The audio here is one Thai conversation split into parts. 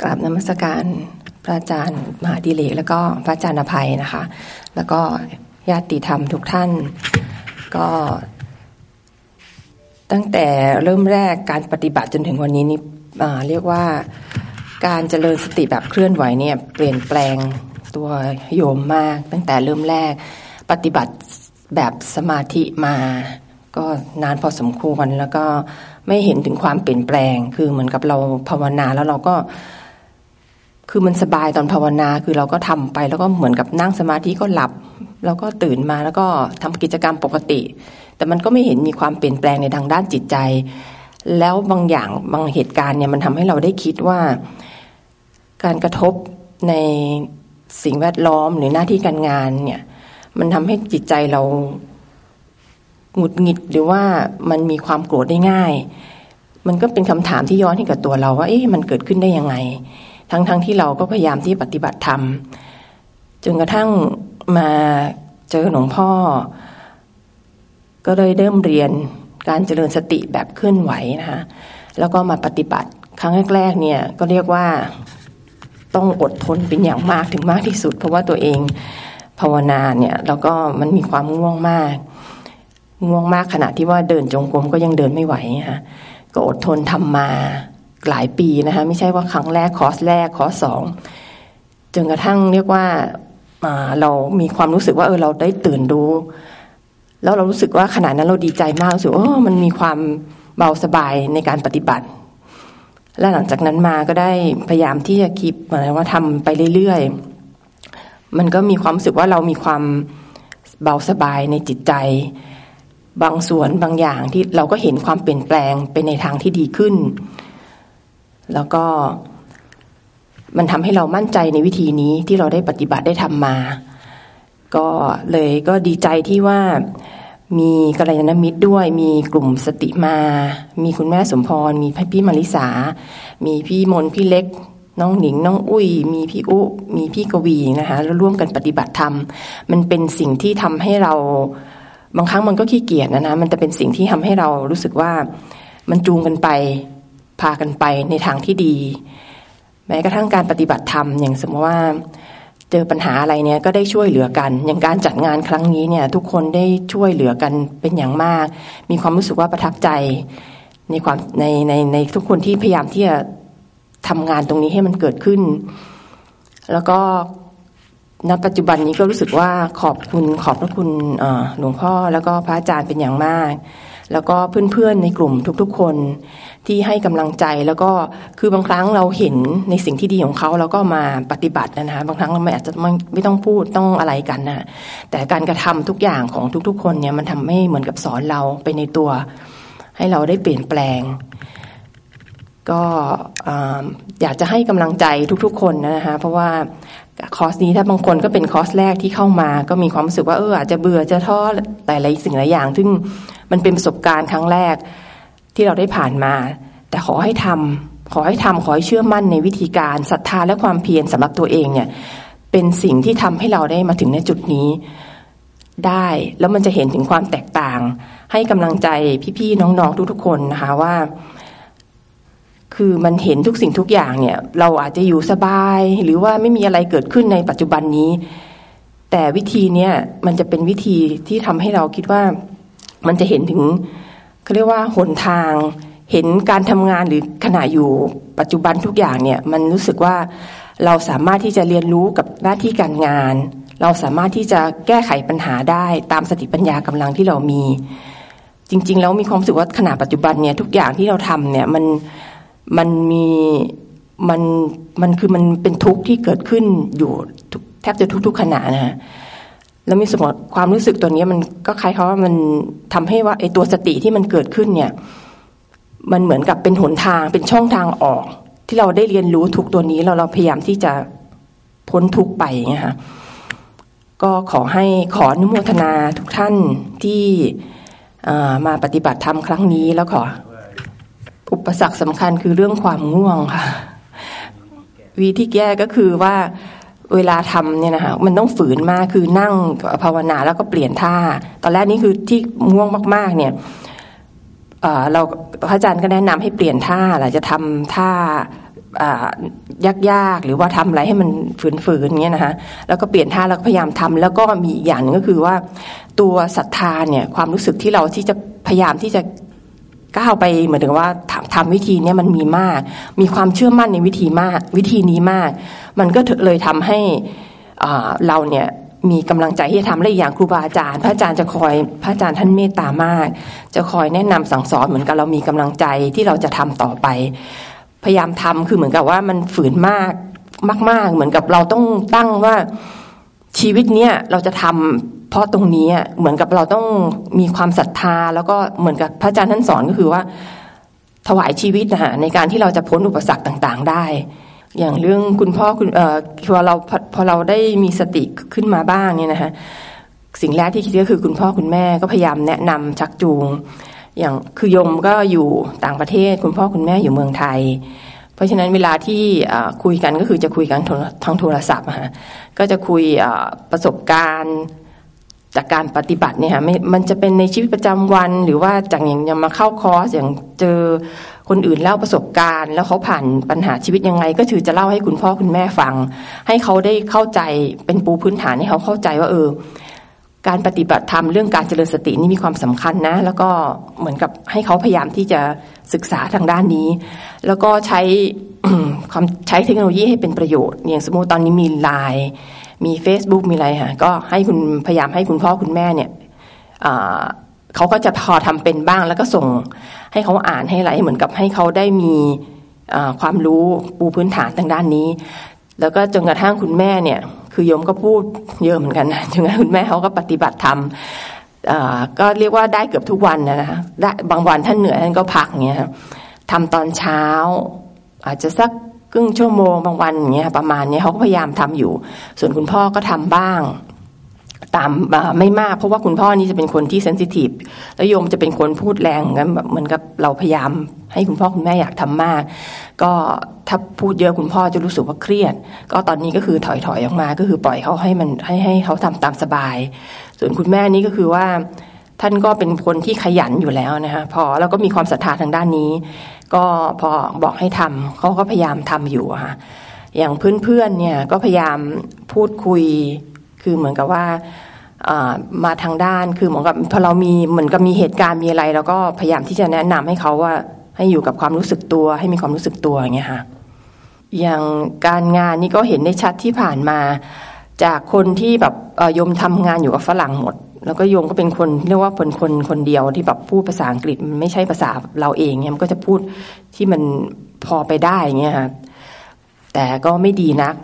กราบนมัสการพระอาจารย์มหาดิเลกแล้วก็พระอาจารย์อภัยนะคะ แล้วก็ญาติธรรมทุกท่าน ก็ ตั้งแต่เริ่มแรกการปฏิบัติจนถึงวันนี้นี่เรียกว่าการเจริญสติแบบเคลื่อนไหวเนี่ยเปลี่ยนแปลงตัวโยมมาก ตั้งแต่เริ่มแรกปฏิบัติแบบสมาธิมาก็นานพอสมควรแล้วก็ไม่เห็นถึงความเปลี่ยนแปลง คือเหมือนกับเราภาวนาแล้วเราก็ คือมันสบายตอนภาวนาคือเราก็ทำไปแล้วก็เหมือนกับนั่งสมาธิก็หลับ แล้วก็ตื่นมาแล้วก็ทำกิจกรรมปกติ แต่มันก็ไม่เห็นมีความเปลี่ยนแปลงในทางด้านจิตใจ แล้วบางอย่างบางเหตุการณ์เนี่ยมันทำให้เราได้คิดว่า การกระทบในสิ่งแวดล้อมหรือหน้าที่การงานเนี่ย มันทำให้จิตใจเราหงุดหงิดหรือว่ามันมีความโกรธได้ง่าย มันก็เป็นคำถามที่ย้อนให้กับตัวเราว่า เอ๊ะมันเกิดขึ้นได้ยังไง ทั้งๆทที่เราก็พยายามที่ปฏิบัติธรรมจนกระทั่งมาเจอหลวงพ่อ ก็เลยเริ่มเรียนการเจริญสติแบบเคลื่อนไหวนะคะแล้วก็มาปฏิบัติครั้งแรกๆเนี่ยก็เรียกว่าต้องอดทนเป็นอย่างมากถึงมากที่สุด เพราะว่าตัวเองภาวนาเนี่ยแล้วก็มันมีความง่วงมาก ง่วงมากขณะที่ว่าเดินจงกรมก็ยังเดินไม่ไหวค่ะก็อดทนทำมา หลายปีนะคะไม่ใช่ว่าครั้งแรกคอร์สแรกคอร์สสองจนกระทั่งเรียกว่าเรามีความรู้สึกว่าเออเราได้ตื่นรู้ แล้วเรารู้สึกว่าขณะนั้นเราดีใจมากรู้สึกว่ามันมีความเบาสบายในการปฏิบัติ และหลังจากนั้นมาก็ได้พยายามที่จะคิดหมายว่าทำไปเรื่อยๆมันก็มีความรู้สึกว่าเรามีความเบาสบายในจิตใจ บางส่วนบางอย่างที่เราก็เห็นความเปลี่ยนแปลงไปในทางที่ดีขึ้น แล้วก็มันทำให้เรามั่นใจในวิธีนี้ที่เราได้ปฏิบัติได้ทำมา ก็เลยก็ดีใจที่ว่ามีกัลยาณมิตรด้วย มีกลุ่มสติมา มีคุณแม่สมพร มีพี่มาริสา มีพี่มนพี่เล็ก น้องหนิง น้องอุ้ย มีพี่อุ มีพี่กวีนะคะแล้วร่วมกันปฏิบัติธรรม มันเป็นสิ่งที่ทำให้เรา บางครั้งมันก็ขี้เกียจนะนะ มันจะเป็นสิ่งที่ทำให้เรารู้สึกว่ามันจูงกันไป พากันไปในทางที่ดี แม้กระทั่งการปฏิบัติธรรมอย่างสมมติว่าเจอปัญหาอะไรเนี่ยก็ได้ช่วยเหลือกัน อย่างการจัดงานครั้งนี้เนี่ย ทุกคนได้ช่วยเหลือกันเป็นอย่างมาก มีความรู้สึกว่าประทับใจในความในในในทุกคนที่พยายามที่จะทำงานตรงนี้ให้มันเกิดขึ้น แล้วก็ณปัจจุบันนี้ก็รู้สึกว่าขอบคุณขอบพระคุณหลวงพ่อแล้วก็พระอาจารย์เป็นอย่างมาก แล้วก็เพื่อนๆในกลุ่มทุกๆ คนที่ให้กำลังใจแล้วก็คือบางครั้งเราเห็นในสิ่งที่ดีของเขาแล้วก็มาปฏิบัตินะคะบางครั้งเราไม่อาจจะไม่ไม่ต้องพูดต้องอะไรกันนะแต่การกระทำทุกอย่างของทุกๆ คนเนี่ยมันทำให้เหมือนกับสอนเราไปในตัว ให้เราได้เปลี่ยนแปลง ก็อยากจะให้กำลังใจทุกๆ คนนะคะเพราะว่าคอร์สนี้ถ้าบางคนก็เป็นคอร์สแรกที่เข้ามา ก็มีความรู้สึกว่าเอออาจจะเบื่อจะท้อแต่หลายสิ่งหลายอย่าง ซึ่ง มันเป็นประสบการณ์ครั้งแรกที่เราได้ผ่านมา แต่ขอให้ทำขอให้ทำขอให้เชื่อมั่นในวิธีการศรัทธาและความเพียรสำหรับตัวเองเนี่ย เป็นสิ่งที่ทำให้เราได้มาถึงในจุดนี้ ได้แล้วมันจะเห็นถึงความแตกต่าง ให้กำลังใจพี่ๆน้องๆทุกๆคนนะคะว่าคือมันเห็นทุกสิ่งทุกอย่างเนี่ย เราอาจจะอยู่สบาย หรือว่าไม่มีอะไรเกิดขึ้นในปัจจุบันนี้ แต่วิธีเนี้ยมันจะเป็นวิธีที่ทำให้เราคิดว่า มันจะเห็นถึงเขาเรียกว่าหนทาง เห็นการทำงานหรือขณะอยู่ปัจจุบันทุกอย่างเนี่ยมันรู้สึกว่าเราสามารถที่จะเรียนรู้กับหน้าที่การงาน เราสามารถที่จะแก้ไขปัญหาได้ตามสติปัญญากำลังที่เรามี จริง ๆ แล้วมีความรู้สึกว่าขณะปัจจุบันเนี่ยทุกอย่างที่เราทำเนี่ยมันมันมีมันมันคือมันเป็นทุกข์ที่เกิดขึ้นอยู่แทบจะทุกๆขณะนะ แล้วมีสมมติความรู้สึกตัวนี้มันก็คล้ายๆว่ามันทำให้ว่าไอ้ตัวสติที่มันเกิดขึ้นเนี่ย มันเหมือนกับเป็นหนทางเป็นช่องทางออก ที่เราได้เรียนรู้ทุกตัวนี้เราเราพยายามที่จะพ้นทุกไปเงี้ยค่ะก็ขอให้ขออนุโมทนาทุกท่านที่มาปฏิบัติธรรมครั้งนี้แล้วขออุปสรรคสำคัญคือเรื่องความง่วงค่ะ วิธีแก้ก็คือว่า เวลาทำเนี่ยนะคะมันต้องฝืนมากคือนั่งภาวนาแล้วก็เปลี่ยนท่า ตอนแรกนี่คือที่ง่วงมากๆ เนี่ยเราพระอาจารย์ก็แนะนำให้เปลี่ยนท่าหละจะทำท่ายากๆ หรือว่าทำอะไรให้มันฝืนๆเงี้ยนะคะแล้วก็เปลี่ยนท่าแล้วพยายามทำแล้วก็มีอีกอย่างนึงก็คือว่า ตัวศรัทธาเนี่ยความรู้สึกที่เราที่จะพยายามที่จะ ก้าวไปเหมือนถึงว่าทำทำวิธีนี้มันมีมาก มีความเชื่อมั่นในวิธีมาก วิธีนี้มาก มันก็เลยทำให้เราเนี่ยมีกำลังใจที่จะทำและอย่างครูบาอาจารย์ พระอาจารย์จะคอยพระอาจารย์ท่านเมตตามาก จะคอยแนะนำสั่งสอนเหมือนกับเรามีกำลังใจที่เราจะทำต่อไป พยายามทำคือเหมือนกับว่ามันฝืนมากมาก ๆ เหมือนกับเราต้องตั้งว่าชีวิตเนี้ยเราจะทำ เพราะตรงนี้เหมือนกับเราต้องมีความศรัทธา แล้วก็เหมือนกับพระอาจารย์ท่านสอนก็คือว่า ถวายชีวิตนะฮะในการที่เราจะพ้นอุปสรรคต่างๆ ได้ อย่างเรื่องคุณพ่อคุณเอ่อพอเราพอเราได้มีสติขึ้นมาบ้างเนี่ยนะคะสิ่งแรกที่คิดก็คือคุณพ่อคุณแม่ก็พยายามแนะนำชักจูง อย่างคือยมก็อยู่ต่างประเทศ คุณพ่อคุณแม่อยู่เมืองไทย เพราะฉะนั้นเวลาที่คุยกันก็คือจะคุยกันทางโทรศัพท์ะก็จะคุยประสบการณ์ จากการปฏิบัติเนี่ยค่ะมันจะเป็นในชีวิตประจำวัน หรือว่าจากอย่างยังมาเข้าคอร์สอย่างเจอคนอื่นเล่าประสบการณ์ แล้วเขาผ่านปัญหาชีวิตยังไง ก็คือจะเล่าให้คุณพ่อคุณแม่ฟัง ให้เขาได้เข้าใจเป็นปูพื้นฐานให้เขาเข้าใจว่าเออ การปฏิบัติธรรมเรื่องการเจริญสตินี่มีความสำคัญนะ แล้วก็เหมือนกับให้เขาพยายามที่จะศึกษาทางด้านนี้ แล้วก็ใช้ความใช้เทคโนโลยีให้เป็นประโยชน์อย่างสมมติตอนนี้มีไลน์ มี Facebook มีอะไรค่ะก็ให้คุณพยายามให้คุณพ่อคุณแม่เนี่ยเขาก็จะพอทำเป็นบ้างแล้วก็ส่งให้เขาอ่านให้อะไรเหมือนกับให้เขาได้มีความรู้ปูพื้นฐานทางด้านนี้ แล้วก็จนกระทั่งคุณแม่เนี่ย คือโยมก็พูดเยอะเหมือนกันนะจนกระทั่งคุณแม่เขาก็ปฏิบัติธรรมก็เรียกว่าได้เกือบทุกวันนะคะได้บางวันท่านเหนื่อยท่านก็พักเงี้ยทำตอนเช้า อาจจะสัก ครึ่งชั่วโมงบางวันอย่างเงี้ยประมาณเนี้ยเขาก็พยายามทำอยู่ ส่วนคุณพ่อก็ทำบ้าง ตามไม่มากเพราะว่าคุณพ่อนี่จะเป็นคนที่เซนซิทีฟแล้วโยมจะเป็นคนพูดแรงงั้นแบบเหมือนกับเราพยายาม ให้คุณพ่อคุณแม่อยากทำมาก ก็ถ้าพูดเยอะคุณพ่อจะรู้สึกว่าเครียด ก็ตอนนี้ก็คือถอยถอออกมาก็คือปล่อยเขาให้มันให้ให้เขาทำตามสบาย ส่วนคุณแม่นี่ก็คือว่าท่านก็เป็นคนที่ขยันอยู่แล้วนะคะพอแล้วก็มีความศรัทธาทางด้านนี้ ก็พอบอกให้ทำเขาก็พยายามทำอยู่ค่ะอย่างเพื่อนๆเนี่ยก็พยายามพูดคุยคือเหมือนกับว่ามาทางด้านคือเหมือนกับพอเรามีเหมือนกับมีเหตุการณ์มีอะไรเราก็พยายามที่จะแนะนำให้เขาว่าให้อยู่กับความรู้สึกตัว ให้มีความรู้สึกตัวอย่างเงี้ยค่ะอย่างการงานนี่ก็เห็นได้ชัดที่ผ่านมา จากคนที่แบบโยมทำงานอยู่กับฝรั่งหมด แล้วก็โยมก็เป็นคนเรียกว่าเป็นคนคนเดียวที่แบบพูดภาษาอังกฤษไม่ใช่ภาษาเราเองเนี่ยมันก็จะพูดที่มันพอไปได้เงี้ยค่ะแต่ก็ไม่ดีนัก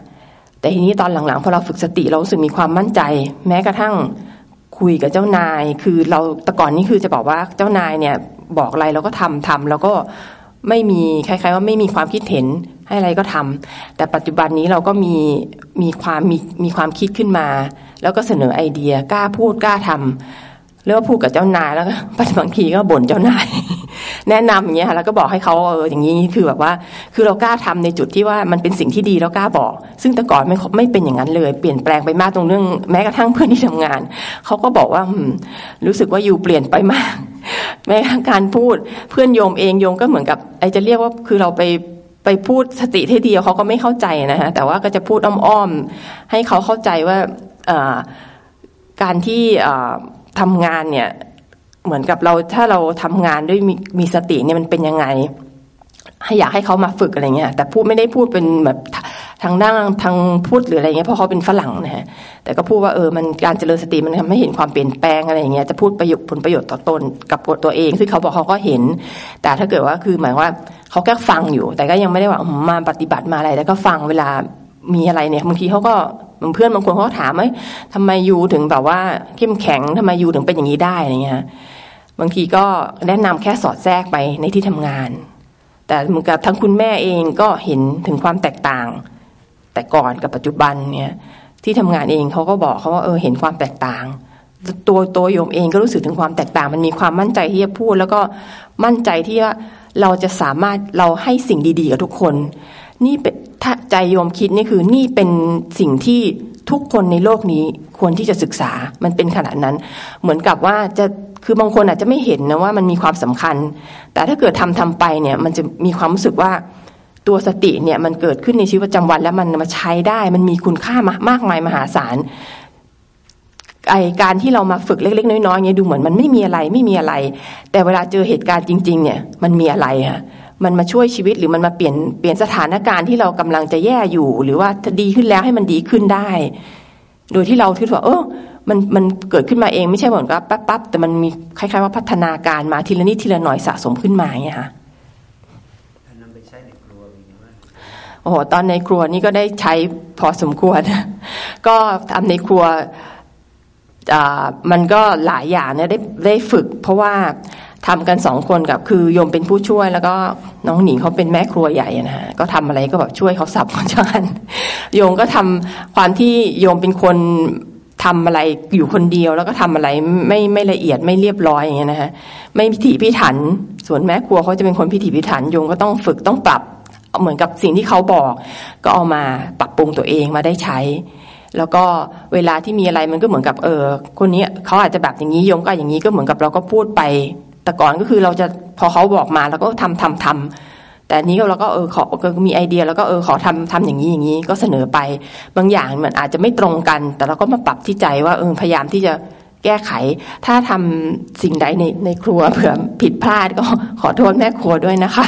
แต่ทีนี้ตอนหลังๆพอเราฝึกสติเราสึกมีความมั่นใจ แม้กระทั่งคุยกับเจ้านาย คือเราแต่ก่อนนี้คือจะบอกว่าเจ้านายเนี่ยบอกอะไรเราก็ทำทำแล้วก็ไม่มีคล้ายๆว่าไม่มีความคิดเห็น ให้อะไรก็ทำแต่ปัจจุบันนี้เราก็มีมีความมีมีความคิดขึ้นมา แล้วก็เสนอไอเดียกล้าพูดกล้าทำเรื่องพูดกับเจ้านายแล้วก็บางทีก็บ่นเจ้านาย แนะนำอย่างเงี้ยค่ะแล้วก็บอกให้เขาเอออย่างนี้คือแบบว่า คือเรากล้าทำในจุดที่ว่ามันเป็นสิ่งที่ดีแล้วกล้าบอก ซึ่งแต่ก่อนไม่ไม่เป็นอย่างนั้นเลย เปลี่ยนแปลงไปมากตรงเรื่องแม้กระทั่งเพื่อนที่ทำงานเขาก็บอกว่ารู้สึกว่าอยู่เปลี่ยนไปมากแม้การพูดเพื่อนโยมเองโยมก็เหมือนกับไอจะเรียกว่าคือเราไป ไปพูดสติที่เดียวเขาก็ไม่เข้าใจนะฮะแต่ว่าก็จะพูดอ้อมๆให้เขาเข้าใจว่าการที่ทำงานเนี่ยเหมือนกับเราถ้าเราทำงานด้วยมีมีสติเนี่ยมันเป็นยังไงให้อยากให้เขามาฝึกอะไรเงี้ย แต่พูดไม่ได้พูดเป็นแบบทางด้านทางพูดหรืออะไรเงี้ยเพราะเขาเป็นฝรั่งนะฮะแต่ก็พูดว่าเออมันการเจริญสติมันทำให้เห็นความเปลี่ยนแปลงอะไรเงี้ยจะพูดประโยชน์ผลประโยชน์ต่อตนกับตัวเองซึ่งเขาบอกเขาก็เห็น แต่ถ้าเกิดว่าคือหมายว่า เขาแค่ฟังอยู่ แต่ก็ยังไม่ได้ว่ามาปฏิบัติมาอะไรแล้วก็ฟังเวลามีอะไรเนี่ยบางทีเขาก็เพื่อนบางคนเขาถามไหมทำไมยูถึงแบบว่าเข้มแข็งทำไมยูถึงเป็นอย่างนี้ได้อะไรเงี้ยบางทีก็แนะนำแค่สอดแทรกไปในที่ทำงาน แต่เหมือนกับทั้งคุณแม่เองก็เห็นถึงความแตกต่าง แต่ก่อนกับปัจจุบันเนี่ยที่ทำงานเองเขาก็บอกเขาว่าเออเห็นความแตกต่าง ตัวตัวโยมเองก็รู้สึกถึงความแตกต่าง มันมีความมั่นใจที่จะพูด แล้วก็มั่นใจที่ว่า เราจะสามารถเราให้สิ่งดีๆกับทุกคน นี่เป็นถ้าใจโยมคิดนี่คือนี่เป็นสิ่งที่ทุกคนในโลกนี้ควรที่จะศึกษา มันเป็นขนาดนั้น เหมือนกับว่าจะคือบางคนอาจจะไม่เห็นนะว่ามันมีความสำคัญ แต่ถ้าเกิดทำทำไปเนี่ย มันจะมีความรู้สึกว่าตัวสติเนี่ยมันเกิดขึ้นในชีวิตประจำวันแล้วมันมาใช้ได้ มันมีคุณค่ามากมายมหาศาล ไอการที่เรามาฝึกเล็ก ๆ น้อยๆเนี่ยดูเหมือนมันไม่มีอะไรไม่มีอะไร แต่เวลาเจอเหตุการณ์จริง ๆ เนี่ยมันมีอะไรค่ะมันมาช่วยชีวิตหรือมันมาเปลี่ยนเปลี่ยนสถานการณ์ที่เรากำลังจะแย่อยู่ หรือว่าจะดีขึ้นแล้วให้มันดีขึ้นได้ โดยที่เราคิดว่า เออมันมันเกิดขึ้นมาเองไม่ใช่เหมือนกับปั๊บปั๊บแต่มันมีคล้าย ๆ ว่าพัฒนาการมาทีละนิดทีละหน่อยสะสมขึ้นมาเนี่ยค่ะโอ้โหตอนในครัวนี่ก็ได้ใช้พอสมควร ก็ทำในครัว มันก็หลายอย่างเนี่ยได้ได้ฝึก เพราะว่าทำกันสองคนกับคือโยมเป็นผู้ช่วยแล้วก็น้องหนิงเขาเป็นแม่ครัวใหญ่นะฮะก็ทำอะไรก็แบบช่วยเขาสับคนชานโยมก็ทำความที่โยมเป็นคนทำอะไรอยู่คนเดียวแล้วก็ทำอะไรไม่ไม่ละเอียดไม่เรียบร้อยอย่างเงี้ยนะฮะไม่พิถีพิถัน ส่วนแม่ครัวเขาจะเป็นคนพิถีพิถันโยมก็ต้องฝึกต้องปรับเหมือนกับสิ่งที่เขาบอก ก็เอามาปรับปรุงตัวเองมาได้ใช้ แล้วก็เวลาที่มีอะไรมันก็เหมือนกับเออคนนี้เขาอาจจะแบบอย่างนี้โยมก็อย่างนี้ก็เหมือนกับเราก็พูดไป แต่ก่อนก็คือเราจะพอเขาบอกมาแล้วก็ทำทำทำแต่นี้เราก็เออขอก็มีไอเดียแล้วก็เออขอทำทำอย่างนี้อย่างนี้ก็เสนอไป บางอย่างมันอาจจะไม่ตรงกัน แต่เราก็มาปรับที่ใจว่าเออพยายามที่จะ แก้ไข ถ้าทำสิ่งใดในในครัวเผื่อผิดพลาดก็ขอโทษแม่ครัวด้วยนะคะ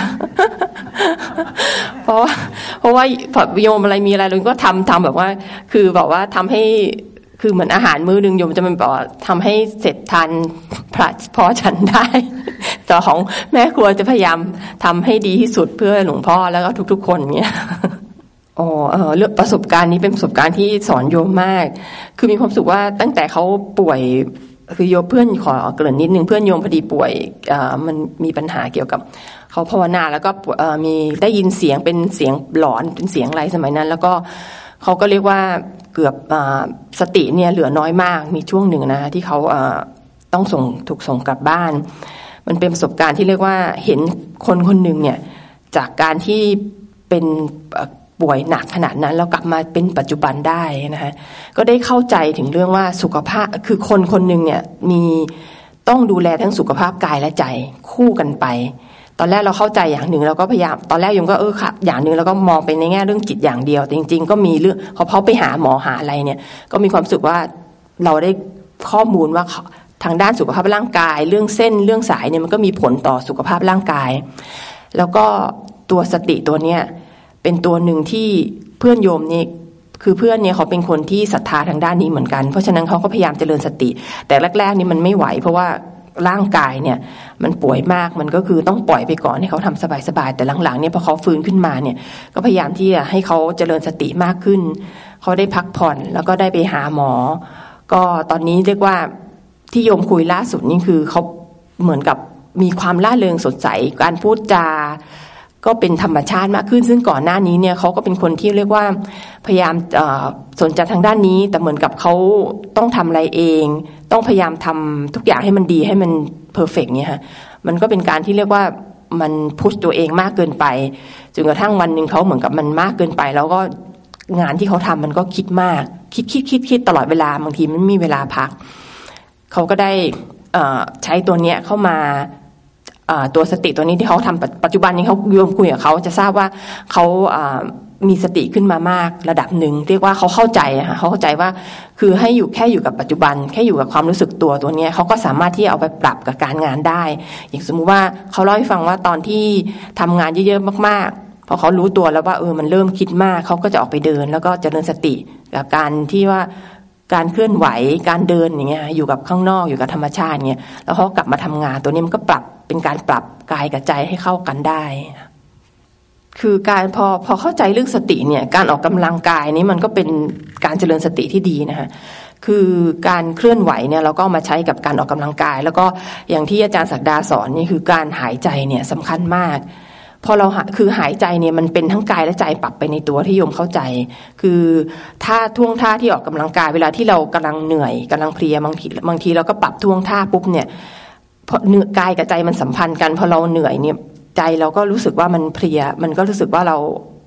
เพราะว่าเพราะว่าพอโยมอะไรมีอะไรเราก็ทำทำแบบว่า คือแบบว่าทำให้คือเหมือนอาหารมื้อหนึ่งโยมจะมันบอกทำให้เสร็จทันพระพอฉันได้ ต่อของแม่ครัวจะพยายามทำให้ดีที่สุดเพื่อหลวงพ่อแล้วก็ทุก ๆ คนเนี่ย อ๋อเออเรื่องประสบการณ์นี้เป็นประสบการณ์ที่สอนโยมมาก คือมีความสุขว่าตั้งแต่เขาป่วยคือโยมเพื่อนขอเกริ่นนิดนึงเพื่อนโยมพอดีป่วยอ่ามันมีปัญหาเกี่ยวกับเขาภาวนาแล้วก็มีได้ยินเสียงเป็นเสียงหลอนเป็นเสียงอะไรสมัยนั้น แล้วก็เขาก็เรียกว่าเกือบสติเนี่ยเหลือน้อยมากมีช่วงหนึ่งนะที่เขาต้องส่งถูกส่งกลับบ้าน มันเป็นประสบการณ์ที่เรียกว่าเห็นคนคนหนึ่งเนี่ยจากการที่เป็น ป่วยหนักขนาดนั้นแล้วกลับมาเป็นปัจจุบันได้นะคะก็ได้เข้าใจถึงเรื่องว่าสุขภาพคือคนคนหนึ่งเนี่ยมีต้องดูแลทั้งสุขภาพกายและใจคู่กันไป ตอนแรกเราเข้าใจอย่างหนึ่งเราก็พยายามตอนแรกยมก็เออค่ะอย่างหนึ่งแล้วก็มองไปในแง่เรื่องจิตอย่างเดียวแต่จริง ๆ ก็มีเรื่องเพอเขาไปหาหมอหาอะไรเนี่ย ก็มีความสึกว่าเราได้ข้อมูลว่าทางด้านสุขภาพร่างกาย เรื่องเส้นเรื่องสายเนี่ยมันก็มีผลต่อสุขภาพร่างกาย แล้วก็ตัวสติตัวเนี้ย เป็นตัวหนึ่งที่เพื่อนโยมนี่คือเพื่อนเนี่ยเขาเป็นคนที่ศรัทธาทางด้านนี้เหมือนกัน เพราะฉะนั้นเขาก็พยายามเจริญสติ แต่แรกๆนี่มันไม่ไหว เพราะว่าร่างกายเนี่ยมันป่วยมากมันก็คือต้องปล่อยไปก่อนให้เขาทำสบายๆแต่หลังๆเนี่ยพอเขาฟื้นขึ้นมาเนี่ยก็พยายามที่จะให้เขาเจริญสติมากขึ้น เขาได้พักผ่อนแล้วก็ได้ไปหาหมอ ก็ตอนนี้เรียกว่าที่โยมคุยล่าสุดนี่คือเขาเหมือนกับมีความล่าเริงสดใสการพูดจา ก็เป็นธรรมชาติมากขึ้น ซึ่งก่อนหน้านี้เนี่ยเขาก็เป็นคนที่เรียกว่าพยายามสนใจทางด้านนี้ แต่เหมือนกับเขาต้องทำอะไรเอง ต้องพยายามทำทุกอย่างให้มันดีให้มันเพอร์เฟกเนี่ยฮะมันก็เป็นการที่เรียกว่ามันพุชตัวเองมากเกินไปจนกระทั่งวันหนึ่งเขาเหมือนกับมันมากเกินไป แล้วก็งานที่เขาทำมันก็คิดมาก คิดคิดคิดคิดตลอดเวลาบางทีมันไม่มีเวลาพักเขาก็ได้ใช้ตัวเนี้ยเข้ามา ตัวสติตัวนี้ที่เขาทำปัจจุบันนี้เขาโยมคุยกับเขาจะทราบว่าเขามีสติขึ้นมามากระดับหนึ่งเรียกว่าเขาเข้าใจค่ะเขาเข้าใจว่าคือให้อยู่แค่อยู่กับปัจจุบัน แค่อยู่กับความรู้สึกตัวตัวนี้เขาก็สามารถที่เอาไปปรับกับการงานได้ อย่างสมมุติว่าเขาเล่าให้ฟังว่าตอนที่ทำงานเยอะๆมากๆพอเขารู้ตัวแล้วว่าเออมันเริ่มคิดมากเขาก็จะออกไปเดิน แล้วก็จเจริญสติกับการที่ว่า การเคลื่อนไหวการเดินอย่างเงี้ยอยู่กับข้างนอกอยู่กับธรรมชาติเงี้ยแล้วเขากลับมาทำงานตัวนี้มันก็ปรับเป็นการปรับกายกับใจให้เข้ากันได้ คือการพอพอเข้าใจเรื่องสติเนี่ยการออกกำลังกายนี้มันก็เป็นการเจริญสติที่ดีนะคะคือการเคลื่อนไหวเนี่ยเราก็มาใช้กับการออกกำลังกาย แล้วก็อย่างที่อาจารย์ศักดาสอนนี่คือการหายใจเนี่ยสำคัญมาก พอเราคือหายใจเนี่ยมันเป็นทั้งกายและใจปรับไปในตัวที่โยมเข้าใจ คือถ้าท่วงท่าที่ออกกำลังกายเวลาที่เรากำลังเหนื่อยกำลังเพลียบางทีบางทีเราก็ปรับท่วงท่าปุ๊บเนี่ยพอเนื้อกายกับใจมันสัมพันธ์กันพอเราเหนื่อยเนี่ยใจเราก็รู้สึกว่ามันเพลีย มันก็รู้สึกว่าเรา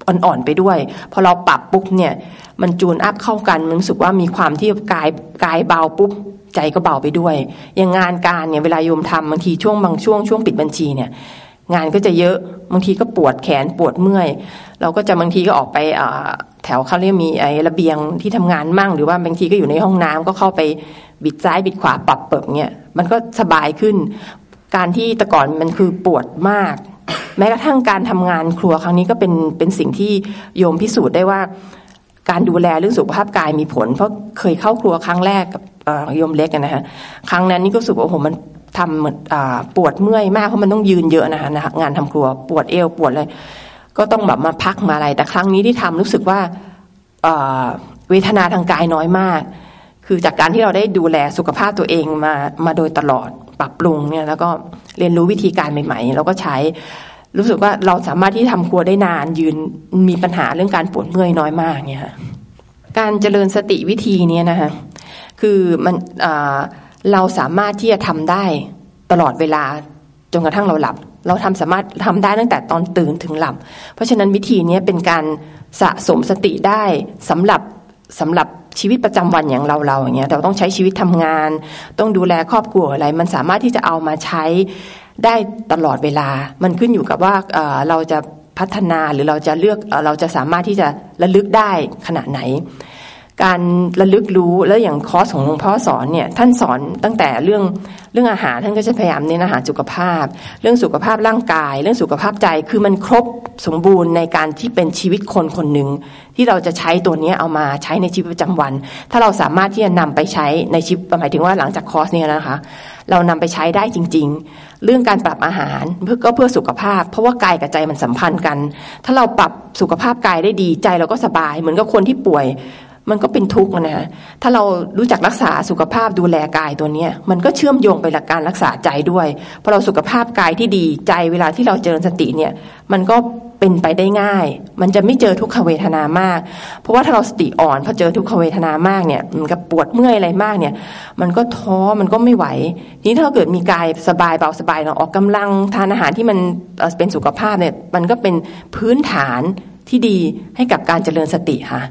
อ่อนๆไปด้วย พอเราปรับปุ๊บเนี่ย มันจูนอัพเข้ากันมันรู้สึกว่ามีความที่กายกายเบาปุ๊บใจก็เบาไปด้วย อย่างงานการเนี่ยเวลาโยมทำบางทีช่วงบางช่วงช่วงปิดบัญชีเนี่ย งานก็จะเยอะบางทีก็ปวดแขนปวดเมื่อย เราก็จะบางทีก็ออกไปแถวเขาเรียกมีไอ้ระเบียงที่ทำงานมั่ง หรือว่าบางทีก็อยู่ในห้องน้ำก็เข้าไปบิดซ้ายบิดขวาปรับเปิบเนี่ยมันก็สบายขึ้น การที่แต่ก่อนมันคือปวดมาก แม้กระทั่งการทำงานครัวครั้งนี้ก็เป็นเป็นสิ่งที่โยมพิสูจน์ได้ว่า การดูแลเรื่องสุขภาพกายมีผล เพราะเคยเข้าครัวครั้งแรกกับโยมเล็กนะฮะครั้งนั้นนี่ก็รู้สึกว่าโอ้โหมัน ทำเหมือนปวดเมื่อยมากเพราะมันต้องยืนเยอะนะคะงานทำครัวปวดเอวปวดเลย ก็ต้องแบบมาพักมาอะไร แต่ครั้งนี้ที่ทำรู้สึกว่าเวทนาทางกายน้อยมาก คือจากการที่เราได้ดูแลสุขภาพตัวเองมามาโดยตลอดปรับปรุงเนี่ยแล้วก็เรียนรู้วิธีการใหม่ๆ แล้วก็ใช้รู้สึกว่าเราสามารถที่ทำครัวได้นานยืนมีปัญหาเรื่องการปวดเมื่อยน้อยมากเนี่ยการเจริญสติวิธีนี้นะคะคือมันอ่า เราสามารถที่จะทำได้ตลอดเวลาจนกระทั่งเราหลับ เราทำสามารถทำได้ตั้งแต่ตอนตื่นถึงหลับ เพราะฉะนั้นวิธีนี้เป็นการสะสมสติได้สำหรับสำหรับชีวิตประจำวันอย่างเราเราอย่างเงี้ยเราต้องใช้ชีวิตทำงาน ต้องดูแลครอบครัวอะไร มันสามารถที่จะเอามาใช้ได้ตลอดเวลา มันขึ้นอยู่กับว่าเราจะพัฒนาหรือเราจะเลือกเราจะสามารถที่จะระลึกได้ขนาดไหน การระลึกรู้แล้วอย่างคอร์สของหลวงพ่อสอนเนี่ยท่านสอนตั้งแต่เรื่องเรื่องอาหารท่านก็จะพยายามเน้นอาหารสุขภาพ เรื่องสุขภาพร่างกาย เรื่องสุขภาพใจคือมันครบสมบูรณ์ในการที่เป็นชีวิตคนคนหนึ่งที่เราจะใช้ตัวนี้เอามาใช้ในชีวิตประจำวัน ถ้าเราสามารถที่จะนำไปใช้ในชีวิตหมายถึงว่าหลังจากคอร์สนี้นะคะ เรานำไปใช้ได้จริง ๆ เรื่องการปรับอาหารเพื่อก็เพื่อสุขภาพ เพราะว่ากายกับใจมันสัมพันธ์กัน ถ้าเราปรับสุขภาพกายได้ดีใจเราก็สบาย เหมือนกับคนที่ป่วย มันก็เป็นทุกข์นะฮะถ้าเรารู้จักรักษาสุขภาพดูแลกายตัวเนี้ยมันก็เชื่อมโยงไปกับการรักษาใจด้วยพอเราสุขภาพกายที่ดีใจเวลาที่เราเจริญสติเนี่ย มันก็เป็นไปได้ง่าย มันจะไม่เจอทุกขเวทนามาก เพราะว่าถ้าเราสติอ่อนพอเจอทุกขเวทนามากเนี่ยมันกับปวดเมื่อยอะไรมากเนี่ย มันก็ท้อมันก็ไม่ไหวนี้ถ้าเกิดมีกายสบายเบาสบายเราออกกำลังทานอาหารที่มันเป็นสุขภาพเนี่ย มันก็เป็นพื้นฐานที่ดีให้กับการเจริญสติค่ะ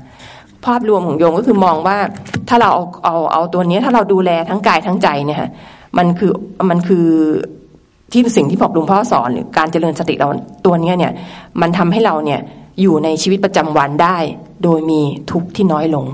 ภาพรวมของโยมก็คือมองว่าถ้าเราเอาเอาเอาตัวนี้ถ้าเราดูแลทั้งกายทั้งใจเนี่ยมันคือมันคือที่สิ่งที่บอกหลวงพ่อสอนหรือการเจริญสติเราตัวนี้เนี่ย มันทำให้เราเนี่ยอยู่ในชีวิตประจำวันได้ โดยมีทุกข์ที่น้อยลง